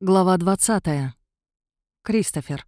Глава 20. Кристофер.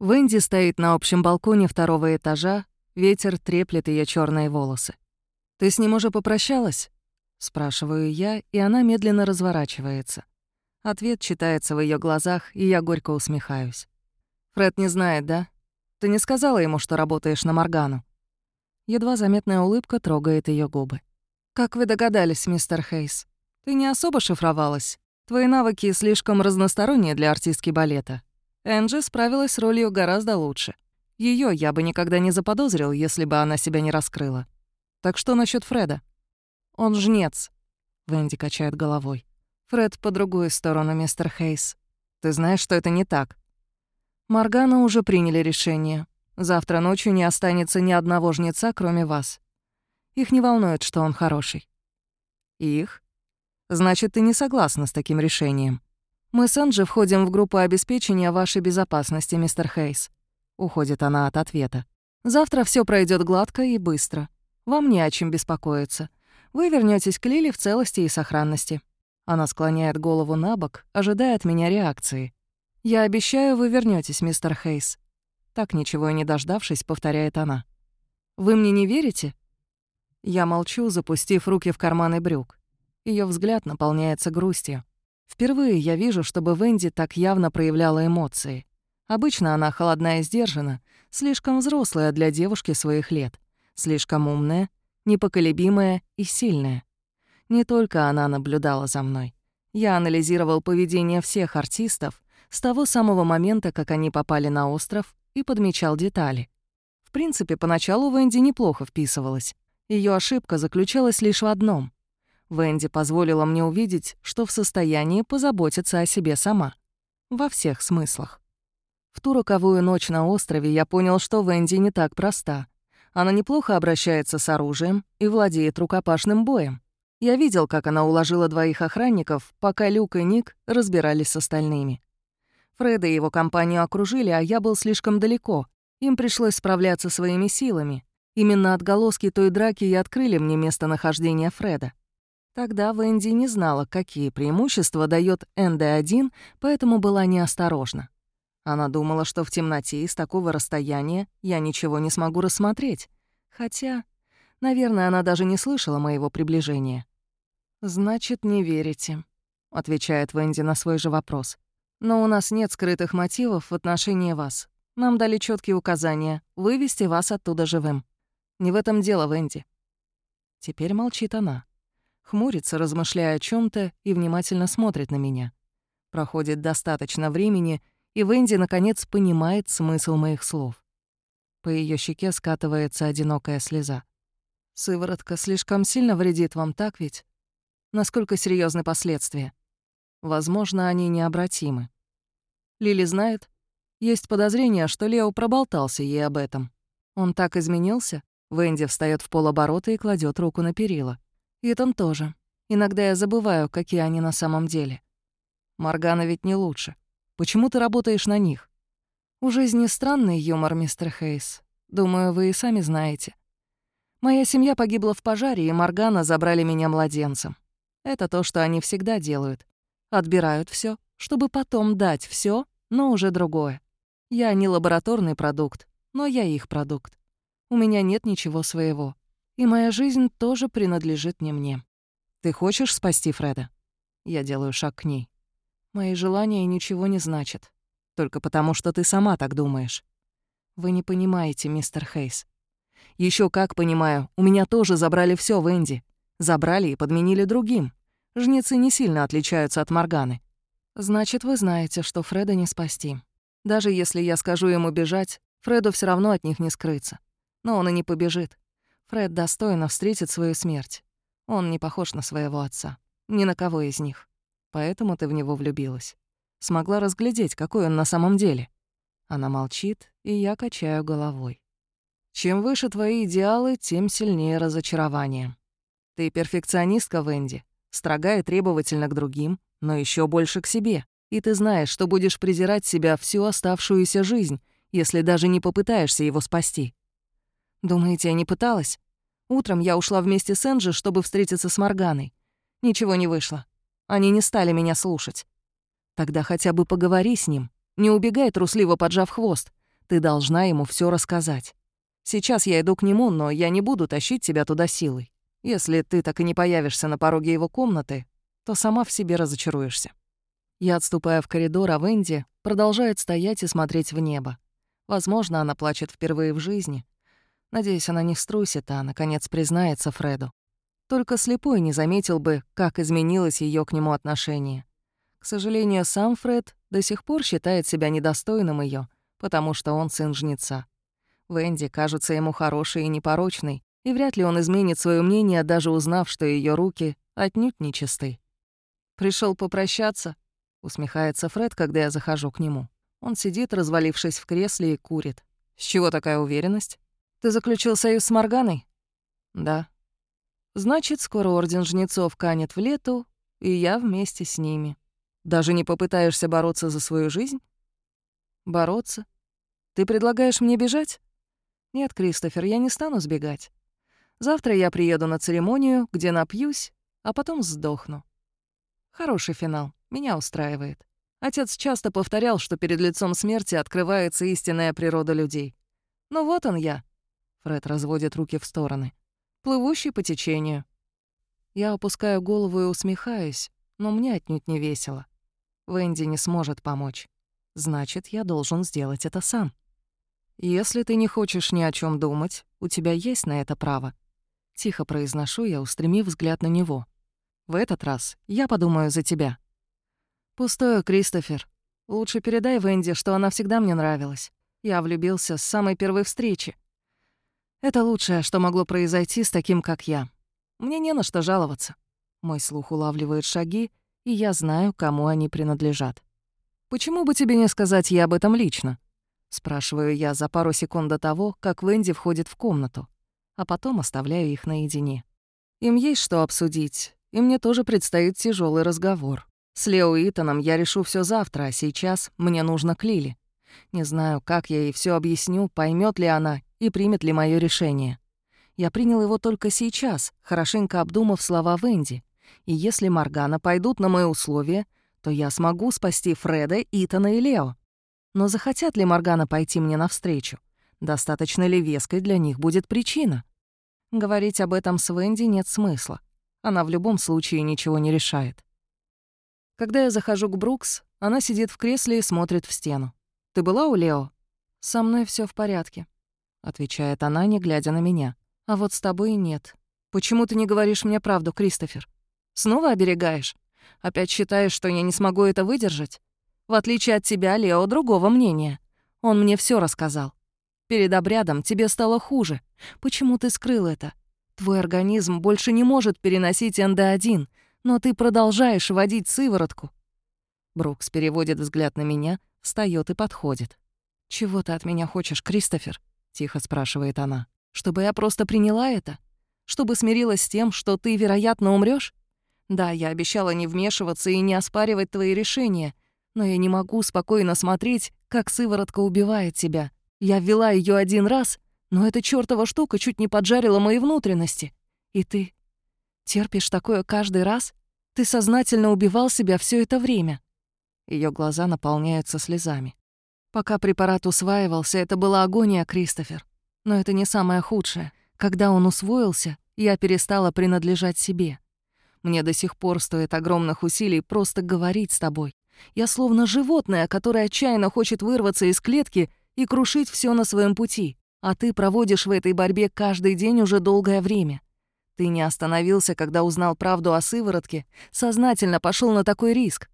Венди стоит на общем балконе второго этажа, ветер треплет ее черные волосы. «Ты с ним уже попрощалась?» — спрашиваю я, и она медленно разворачивается. Ответ читается в ее глазах, и я горько усмехаюсь. «Фред не знает, да? Ты не сказала ему, что работаешь на Моргану?» Едва заметная улыбка трогает ее губы. «Как вы догадались, мистер Хейс? Ты не особо шифровалась?» Твои навыки слишком разносторонние для артистки балета. Энджи справилась с ролью гораздо лучше. Ее я бы никогда не заподозрил, если бы она себя не раскрыла. Так что насчет Фреда? Он жнец. Венди качает головой. Фред по другую сторону, мистер Хейс. Ты знаешь, что это не так. Моргана уже приняли решение. Завтра ночью не останется ни одного жнеца, кроме вас. Их не волнует, что он хороший. Их? Значит, ты не согласна с таким решением. Мы с Анджи входим в группу обеспечения вашей безопасности, мистер Хейс. Уходит она от ответа. Завтра все пройдет гладко и быстро. Вам не о чем беспокоиться. Вы вернетесь к Лили в целости и сохранности. Она склоняет голову на бок, ожидая от меня реакции. «Я обещаю, вы вернетесь, мистер Хейс». Так ничего и не дождавшись, повторяет она. «Вы мне не верите?» Я молчу, запустив руки в карманы брюк. Ее взгляд наполняется грустью. Впервые я вижу, чтобы Венди так явно проявляла эмоции. Обычно она холодна и сдержана, слишком взрослая для девушки своих лет, слишком умная, непоколебимая и сильная. Не только она наблюдала за мной. Я анализировал поведение всех артистов с того самого момента, как они попали на остров, и подмечал детали. В принципе, поначалу Венди неплохо вписывалась. Ее ошибка заключалась лишь в одном. Венди позволила мне увидеть, что в состоянии позаботиться о себе сама. Во всех смыслах. В ту роковую ночь на острове я понял, что Венди не так проста. Она неплохо обращается с оружием и владеет рукопашным боем. Я видел, как она уложила двоих охранников, пока Люк и Ник разбирались с остальными. Фреда и его компанию окружили, а я был слишком далеко. Им пришлось справляться своими силами. Именно отголоски той драки и открыли мне местонахождение Фреда. Тогда Венди не знала, какие преимущества дает НД-1, поэтому была неосторожна. Она думала, что в темноте и с такого расстояния я ничего не смогу рассмотреть. Хотя, наверное, она даже не слышала моего приближения. «Значит, не верите», — отвечает Венди на свой же вопрос. «Но у нас нет скрытых мотивов в отношении вас. Нам дали четкие указания — вывести вас оттуда живым. Не в этом дело, Венди». Теперь молчит она хмурится, размышляя о чем то и внимательно смотрит на меня. Проходит достаточно времени, и Венди, наконец, понимает смысл моих слов. По ее щеке скатывается одинокая слеза. «Сыворотка слишком сильно вредит вам, так ведь? Насколько серьезны последствия? Возможно, они необратимы. Лили знает? Есть подозрение, что Лео проболтался ей об этом. Он так изменился?» Венди встает в полоборота и кладет руку на перила. Итан тоже. Иногда я забываю, какие они на самом деле. Моргана ведь не лучше. Почему ты работаешь на них? У жизни странный юмор, мистер Хейс. Думаю, вы и сами знаете. Моя семья погибла в пожаре, и Моргана забрали меня младенцем. Это то, что они всегда делают. Отбирают все, чтобы потом дать все, но уже другое. Я не лабораторный продукт, но я их продукт. У меня нет ничего своего. И моя жизнь тоже принадлежит не мне. Ты хочешь спасти Фреда? Я делаю шаг к ней. Мои желания ничего не значат. Только потому, что ты сама так думаешь. Вы не понимаете, мистер Хейс. Еще как понимаю, у меня тоже забрали все в Энди. Забрали и подменили другим. Жнецы не сильно отличаются от Морганы. Значит, вы знаете, что Фреда не спасти. Даже если я скажу ему бежать, Фреду все равно от них не скрыться. Но он и не побежит. Фред достойно встретит свою смерть. Он не похож на своего отца. Ни на кого из них. Поэтому ты в него влюбилась. Смогла разглядеть, какой он на самом деле. Она молчит, и я качаю головой. Чем выше твои идеалы, тем сильнее разочарование. Ты перфекционистка, Венди, строга и требовательна к другим, но еще больше к себе. И ты знаешь, что будешь презирать себя всю оставшуюся жизнь, если даже не попытаешься его спасти. Думаете, я не пыталась? Утром я ушла вместе с Энджи, чтобы встретиться с Морганой. Ничего не вышло. Они не стали меня слушать. Тогда хотя бы поговори с ним. Не убегай, трусливо поджав хвост. Ты должна ему все рассказать. Сейчас я иду к нему, но я не буду тащить тебя туда силой. Если ты так и не появишься на пороге его комнаты, то сама в себе разочаруешься. Я отступаю в коридор, а Венди продолжает стоять и смотреть в небо. Возможно, она плачет впервые в жизни. Надеюсь, она не струсит, а, наконец, признается Фреду. Только слепой не заметил бы, как изменилось ее к нему отношение. К сожалению, сам Фред до сих пор считает себя недостойным ее, потому что он сын жнеца. Венди кажется ему хорошей и непорочной, и вряд ли он изменит свое мнение, даже узнав, что ее руки отнюдь не чисты. Пришел попрощаться?» — усмехается Фред, когда я захожу к нему. Он сидит, развалившись в кресле, и курит. «С чего такая уверенность? Ты заключил союз с Морганой?» «Да», Значит, скоро Орден Жнецов канет в лету, и я вместе с ними. Даже не попытаешься бороться за свою жизнь? Бороться? Ты предлагаешь мне бежать? Нет, Кристофер, я не стану сбегать. Завтра я приеду на церемонию, где напьюсь, а потом сдохну. Хороший финал, меня устраивает. Отец часто повторял, что перед лицом смерти открывается истинная природа людей. Ну вот он я. Фред разводит руки в стороны плывущий по течению. Я опускаю голову и усмехаюсь, но мне отнюдь не весело. Венди не сможет помочь. Значит, я должен сделать это сам. Если ты не хочешь ни о чем думать, у тебя есть на это право. Тихо произношу я, устремив взгляд на него. В этот раз я подумаю за тебя. Пустое, Кристофер. Лучше передай Венди, что она всегда мне нравилась. Я влюбился с самой первой встречи. Это лучшее, что могло произойти с таким, как я. Мне не на что жаловаться. Мой слух улавливает шаги, и я знаю, кому они принадлежат. «Почему бы тебе не сказать ей об этом лично?» Спрашиваю я за пару секунд до того, как Венди входит в комнату, а потом оставляю их наедине. Им есть что обсудить, и мне тоже предстоит тяжелый разговор. С Лео Итаном я решу все завтра, а сейчас мне нужно к Лиле. Не знаю, как я ей все объясню, поймет ли она и примет ли мое решение. Я принял его только сейчас, хорошенько обдумав слова Венди. И если Маргана пойдут на мои условия, то я смогу спасти Фреда, Итана и Лео. Но захотят ли Маргана пойти мне навстречу? Достаточно ли веской для них будет причина? Говорить об этом с Венди нет смысла. Она в любом случае ничего не решает. Когда я захожу к Брукс, она сидит в кресле и смотрит в стену. «Ты была у Лео?» «Со мной все в порядке», отвечает она, не глядя на меня. А вот с тобой нет. Почему ты не говоришь мне правду, Кристофер? Снова оберегаешь? Опять считаешь, что я не смогу это выдержать? В отличие от тебя, Лео другого мнения. Он мне все рассказал. Перед обрядом тебе стало хуже. Почему ты скрыл это? Твой организм больше не может переносить НД-1, но ты продолжаешь водить сыворотку. Брукс переводит взгляд на меня, встает и подходит. «Чего ты от меня хочешь, Кристофер?» Тихо спрашивает она. Чтобы я просто приняла это? Чтобы смирилась с тем, что ты, вероятно, умрешь? Да, я обещала не вмешиваться и не оспаривать твои решения, но я не могу спокойно смотреть, как сыворотка убивает тебя. Я ввела ее один раз, но эта чёртова штука чуть не поджарила мои внутренности. И ты терпишь такое каждый раз? Ты сознательно убивал себя все это время. Ее глаза наполняются слезами. Пока препарат усваивался, это была агония, Кристофер. Но это не самое худшее. Когда он усвоился, я перестала принадлежать себе. Мне до сих пор стоит огромных усилий просто говорить с тобой. Я словно животное, которое отчаянно хочет вырваться из клетки и крушить все на своем пути. А ты проводишь в этой борьбе каждый день уже долгое время. Ты не остановился, когда узнал правду о сыворотке, сознательно пошел на такой риск.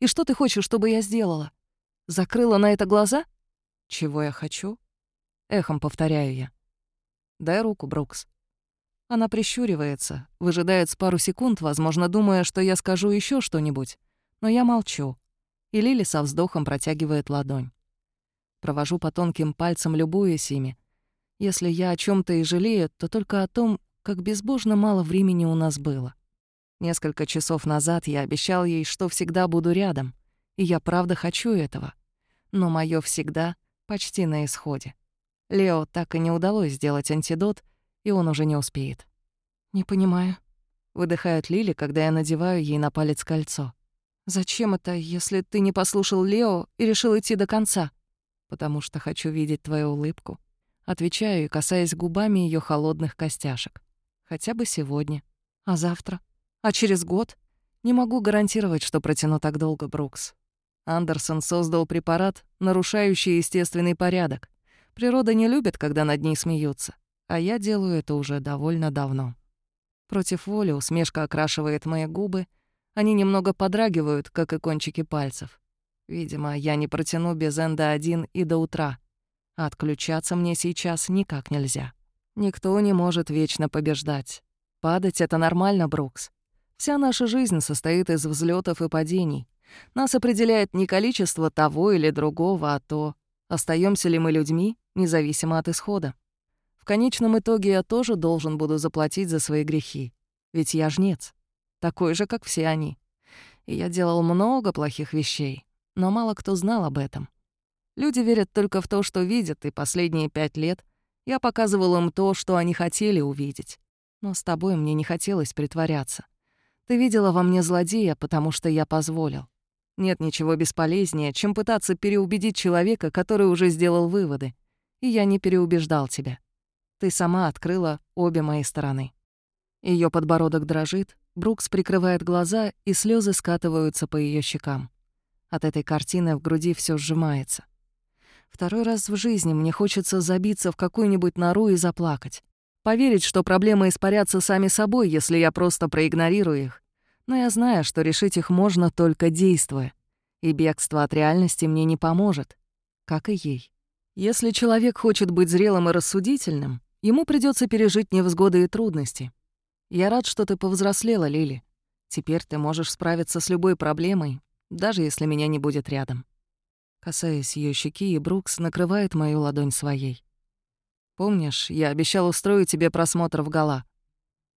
И что ты хочешь, чтобы я сделала? Закрыла на это глаза? Чего я хочу? Эхом повторяю я. Дай руку, Брукс. Она прищуривается, выжидает с пару секунд, возможно, думая, что я скажу еще что-нибудь. Но я молчу. И Лили со вздохом протягивает ладонь. Провожу по тонким пальцам, любуясь ими. Если я о чем то и жалею, то только о том, как безбожно мало времени у нас было. Несколько часов назад я обещал ей, что всегда буду рядом — и я правда хочу этого. Но моё всегда почти на исходе. Лео так и не удалось сделать антидот, и он уже не успеет. «Не понимаю». — выдыхает Лили, когда я надеваю ей на палец кольцо. «Зачем это, если ты не послушал Лео и решил идти до конца?» «Потому что хочу видеть твою улыбку». Отвечаю и касаясь губами ее холодных костяшек. Хотя бы сегодня. А завтра? А через год? Не могу гарантировать, что протяну так долго, Брукс. Андерсон создал препарат, нарушающий естественный порядок. Природа не любит, когда над ней смеются, а я делаю это уже довольно давно. Против воли усмешка окрашивает мои губы, они немного подрагивают, как и кончики пальцев. Видимо, я не протяну без Энда-1 и до утра. А отключаться мне сейчас никак нельзя. Никто не может вечно побеждать. Падать — это нормально, Брукс. Вся наша жизнь состоит из взлетов и падений. Нас определяет не количество того или другого, а то, остаемся ли мы людьми, независимо от исхода. В конечном итоге я тоже должен буду заплатить за свои грехи. Ведь я жнец. Такой же, как все они. И я делал много плохих вещей, но мало кто знал об этом. Люди верят только в то, что видят, и последние пять лет я показывал им то, что они хотели увидеть. Но с тобой мне не хотелось притворяться. Ты видела во мне злодея, потому что я позволил. Нет ничего бесполезнее, чем пытаться переубедить человека, который уже сделал выводы. И я не переубеждал тебя. Ты сама открыла обе мои стороны. Ее подбородок дрожит, Брукс прикрывает глаза, и слезы скатываются по ее щекам. От этой картины в груди все сжимается. Второй раз в жизни мне хочется забиться в какую-нибудь нору и заплакать. Поверить, что проблемы испарятся сами собой, если я просто проигнорирую их. Но я знаю, что решить их можно только действуя. И бегство от реальности мне не поможет. Как и ей. Если человек хочет быть зрелым и рассудительным, ему придется пережить невзгоды и трудности. Я рад, что ты повзрослела, Лили. Теперь ты можешь справиться с любой проблемой, даже если меня не будет рядом. Касаясь ее щеки, и Брукс накрывает мою ладонь своей. Помнишь, я обещал устроить тебе просмотр в гала?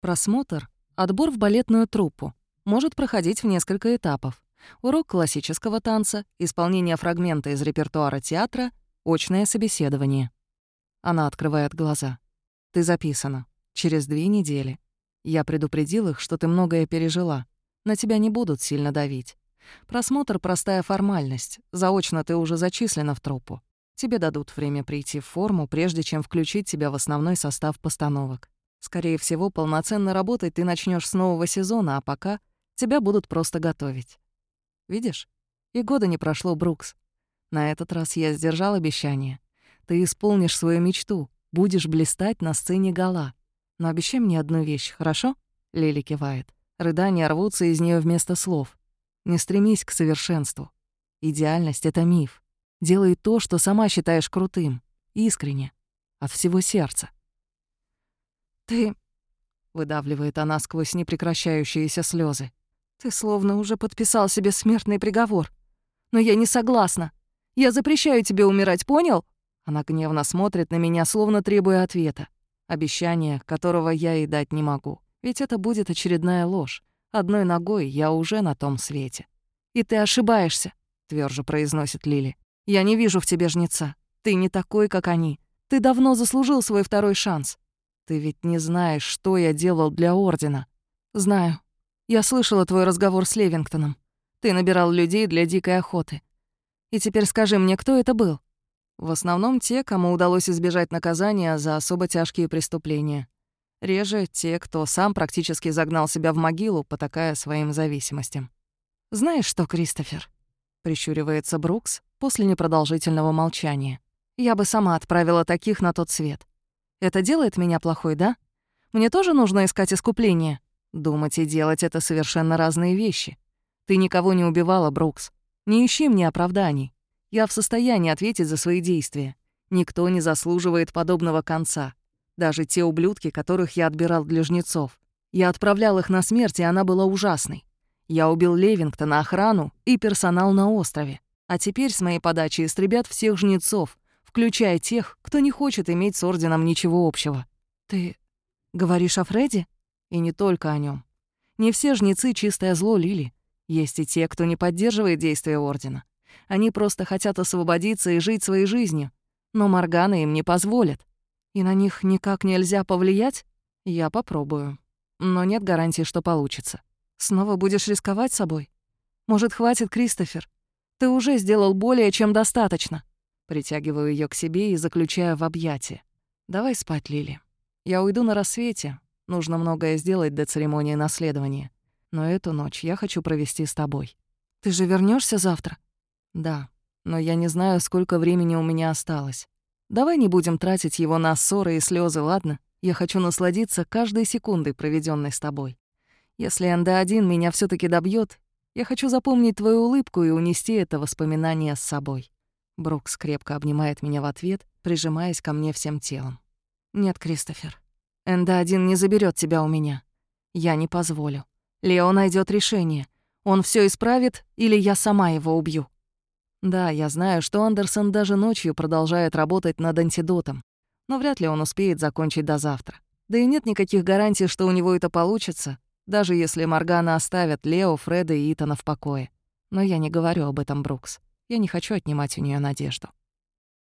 Просмотр — отбор в балетную труппу. Может проходить в несколько этапов. Урок классического танца, исполнение фрагмента из репертуара театра, очное собеседование. Она открывает глаза. Ты записана. Через две недели. Я предупредил их, что ты многое пережила. На тебя не будут сильно давить. Просмотр — простая формальность. Заочно ты уже зачислена в труппу. Тебе дадут время прийти в форму, прежде чем включить тебя в основной состав постановок. Скорее всего, полноценно работать ты начнешь с нового сезона, а пока тебя будут просто готовить. Видишь? И года не прошло, Брукс. На этот раз я сдержал обещание. Ты исполнишь свою мечту, будешь блистать на сцене гала. Но обещай мне одну вещь, хорошо?» Лили кивает. Рыдания рвутся из нее вместо слов. «Не стремись к совершенству. Идеальность — это миф. Делай то, что сама считаешь крутым. Искренне. От всего сердца. «Ты...» — выдавливает она сквозь непрекращающиеся слезы. «Ты словно уже подписал себе смертный приговор. Но я не согласна. Я запрещаю тебе умирать, понял?» Она гневно смотрит на меня, словно требуя ответа. Обещание, которого я и дать не могу. Ведь это будет очередная ложь. Одной ногой я уже на том свете. «И ты ошибаешься», — тверже произносит Лили. Я не вижу в тебе жнеца. Ты не такой, как они. Ты давно заслужил свой второй шанс. Ты ведь не знаешь, что я делал для Ордена. Знаю. Я слышала твой разговор с Левингтоном. Ты набирал людей для дикой охоты. И теперь скажи мне, кто это был? В основном те, кому удалось избежать наказания за особо тяжкие преступления. Реже те, кто сам практически загнал себя в могилу, потакая своим зависимостям. Знаешь что, Кристофер? Прищуривается Брукс, после непродолжительного молчания. «Я бы сама отправила таких на тот свет. Это делает меня плохой, да? Мне тоже нужно искать искупление? Думать и делать — это совершенно разные вещи. Ты никого не убивала, Брукс. Не ищи мне оправданий. Я в состоянии ответить за свои действия. Никто не заслуживает подобного конца. Даже те ублюдки, которых я отбирал для жнецов. Я отправлял их на смерть, и она была ужасной. Я убил Левингтона, охрану и персонал на острове. А теперь с моей подачи истребят всех жнецов, включая тех, кто не хочет иметь с Орденом ничего общего. Ты говоришь о Фредди? И не только о нем. Не все жнецы — чистое зло Лили. Есть и те, кто не поддерживает действия Ордена. Они просто хотят освободиться и жить своей жизнью. Но Моргана им не позволит. И на них никак нельзя повлиять? Я попробую. но нет гарантии, что получится. Снова будешь рисковать собой? Может, хватит, Кристофер? Ты уже сделал более чем достаточно. Притягиваю ее к себе и заключаю в объятия. Давай спать, Лили. Я уйду на рассвете. Нужно многое сделать до церемонии наследования. Но эту ночь я хочу провести с тобой. Ты же вернешься завтра? Да, но я не знаю, сколько времени у меня осталось. Давай не будем тратить его на ссоры и слезы, ладно? Я хочу насладиться каждой секундой, проведенной с тобой. Если НД-1 меня все таки добьет, я хочу запомнить твою улыбку и унести это воспоминание с собой. Брукс крепко обнимает меня в ответ, прижимаясь ко мне всем телом. Нет, Кристофер, НД-1 не заберет тебя у меня. Я не позволю. Лео найдет решение. Он все исправит, или я сама его убью. Да, я знаю, что Андерсон даже ночью продолжает работать над антидотом, но вряд ли он успеет закончить до завтра. Да и нет никаких гарантий, что у него это получится, даже если Моргана оставят Лео, Фреда и Итана в покое. Но я не говорю об этом, Брукс. Я не хочу отнимать у нее надежду.